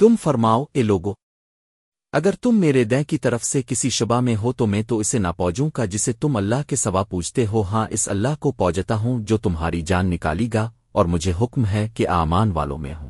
تم فرماؤ، اے لوگو۔ اگر تم میرے دیں کی طرف سے کسی شبہ میں ہو تو میں تو اسے نہ پوجوں کا جسے تم اللہ کے سوا پوچھتے ہو۔ ہاں اس اللہ کو پوجتا ہوں جو تمہاری جان نکالی گا اور مجھے حکم ہے کہ آمان والوں میں ہوں۔